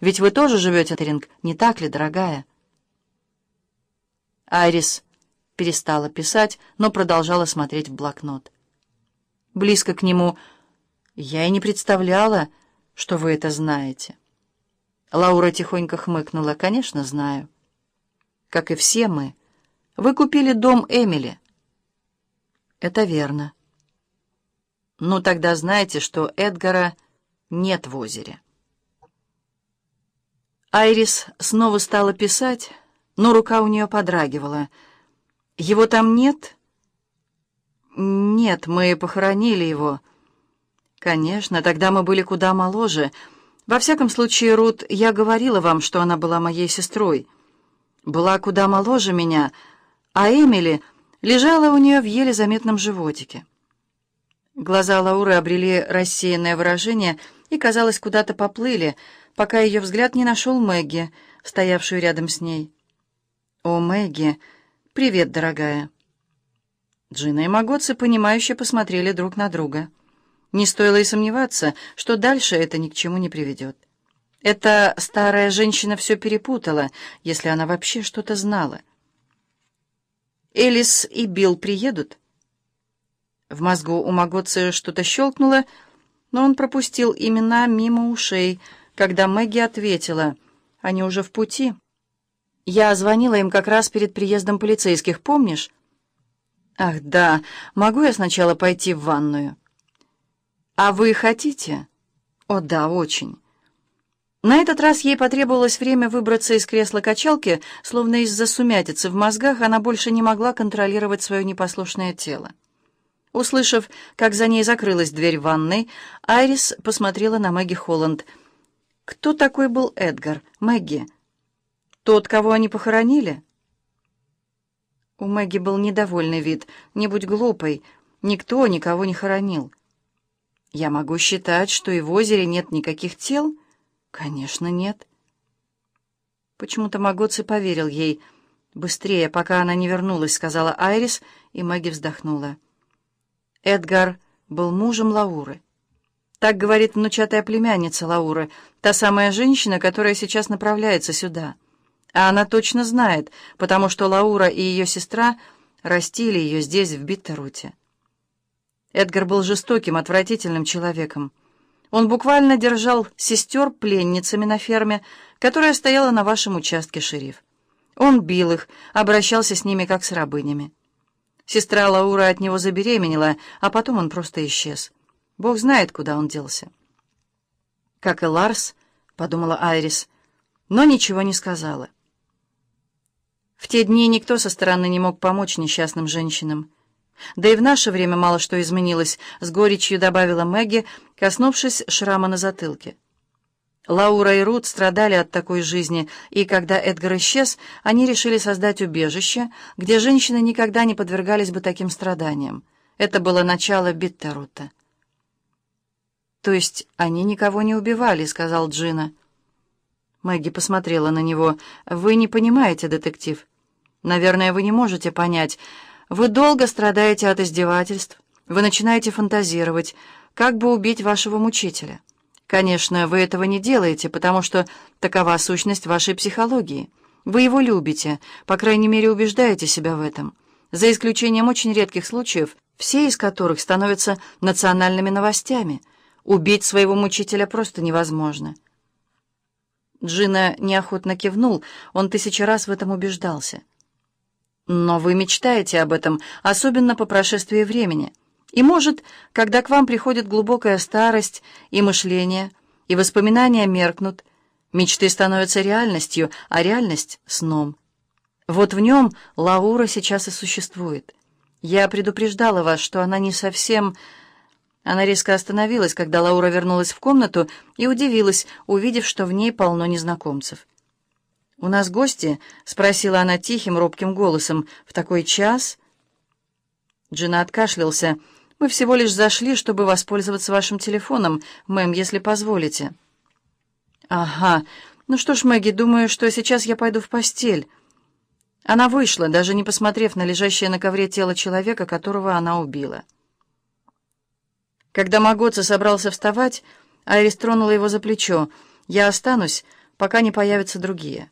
Ведь вы тоже живете, Теринг, не так ли, дорогая?» Айрис перестала писать, но продолжала смотреть в блокнот. Близко к нему я и не представляла, что вы это знаете. Лаура тихонько хмыкнула. «Конечно, знаю. Как и все мы. Вы купили дом Эмили». «Это верно». «Ну, тогда знаете, что Эдгара нет в озере». Айрис снова стала писать, но рука у нее подрагивала. «Его там нет?» «Нет, мы похоронили его». «Конечно, тогда мы были куда моложе. Во всяком случае, Рут, я говорила вам, что она была моей сестрой. Была куда моложе меня, а Эмили лежала у нее в еле заметном животике». Глаза Лауры обрели рассеянное выражение и, казалось, куда-то поплыли, пока ее взгляд не нашел Мэгги, стоявшую рядом с ней. «О, Мэгги! Привет, дорогая!» Джина и Магоцы, понимающе посмотрели друг на друга. Не стоило и сомневаться, что дальше это ни к чему не приведет. Эта старая женщина все перепутала, если она вообще что-то знала. «Элис и Билл приедут?» В мозгу у Магоцы что-то щелкнуло, но он пропустил имена мимо ушей, когда Мэгги ответила, «Они уже в пути». «Я звонила им как раз перед приездом полицейских, помнишь?» «Ах, да, могу я сначала пойти в ванную?» «А вы хотите?» «О, да, очень». На этот раз ей потребовалось время выбраться из кресла качалки, словно из-за сумятицы в мозгах она больше не могла контролировать свое непослушное тело. Услышав, как за ней закрылась дверь ванной, Айрис посмотрела на Мэгги Холланд. «Кто такой был Эдгар? Мэгги? Тот, кого они похоронили?» У Мэгги был недовольный вид. «Не будь глупой. Никто никого не хоронил». «Я могу считать, что и в озере нет никаких тел?» «Конечно, нет». Почему-то Магоци поверил ей. «Быстрее, пока она не вернулась», — сказала Айрис, и Мэгги вздохнула. Эдгар был мужем Лауры. Так говорит внучатая племянница Лауры, та самая женщина, которая сейчас направляется сюда. А она точно знает, потому что Лаура и ее сестра растили ее здесь, в Биттеруте. Эдгар был жестоким, отвратительным человеком. Он буквально держал сестер пленницами на ферме, которая стояла на вашем участке, шериф. Он бил их, обращался с ними как с рабынями. Сестра Лаура от него забеременела, а потом он просто исчез. Бог знает, куда он делся. «Как и Ларс», — подумала Айрис, но ничего не сказала. В те дни никто со стороны не мог помочь несчастным женщинам. Да и в наше время мало что изменилось, с горечью добавила Мэгги, коснувшись шрама на затылке. Лаура и Рут страдали от такой жизни, и когда Эдгар исчез, они решили создать убежище, где женщины никогда не подвергались бы таким страданиям. Это было начало Биттерута. «То есть они никого не убивали», — сказал Джина. Мэгги посмотрела на него. «Вы не понимаете, детектив. Наверное, вы не можете понять. Вы долго страдаете от издевательств. Вы начинаете фантазировать, как бы убить вашего мучителя. Конечно, вы этого не делаете, потому что такова сущность вашей психологии. Вы его любите, по крайней мере, убеждаете себя в этом. За исключением очень редких случаев, все из которых становятся национальными новостями. Убить своего мучителя просто невозможно. Джина неохотно кивнул, он тысячу раз в этом убеждался. Но вы мечтаете об этом, особенно по прошествии времени. И, может, когда к вам приходит глубокая старость и мышление, и воспоминания меркнут, мечты становятся реальностью, а реальность — сном. Вот в нем Лаура сейчас и существует. Я предупреждала вас, что она не совсем... Она резко остановилась, когда Лаура вернулась в комнату и удивилась, увидев, что в ней полно незнакомцев. «У нас гости?» — спросила она тихим, робким голосом. «В такой час?» Джина откашлялся. «Мы всего лишь зашли, чтобы воспользоваться вашим телефоном, мэм, если позволите». «Ага. Ну что ж, Мэгги, думаю, что сейчас я пойду в постель». Она вышла, даже не посмотрев на лежащее на ковре тело человека, которого она убила. Когда Магоца собрался вставать, Айрис тронула его за плечо. «Я останусь, пока не появятся другие.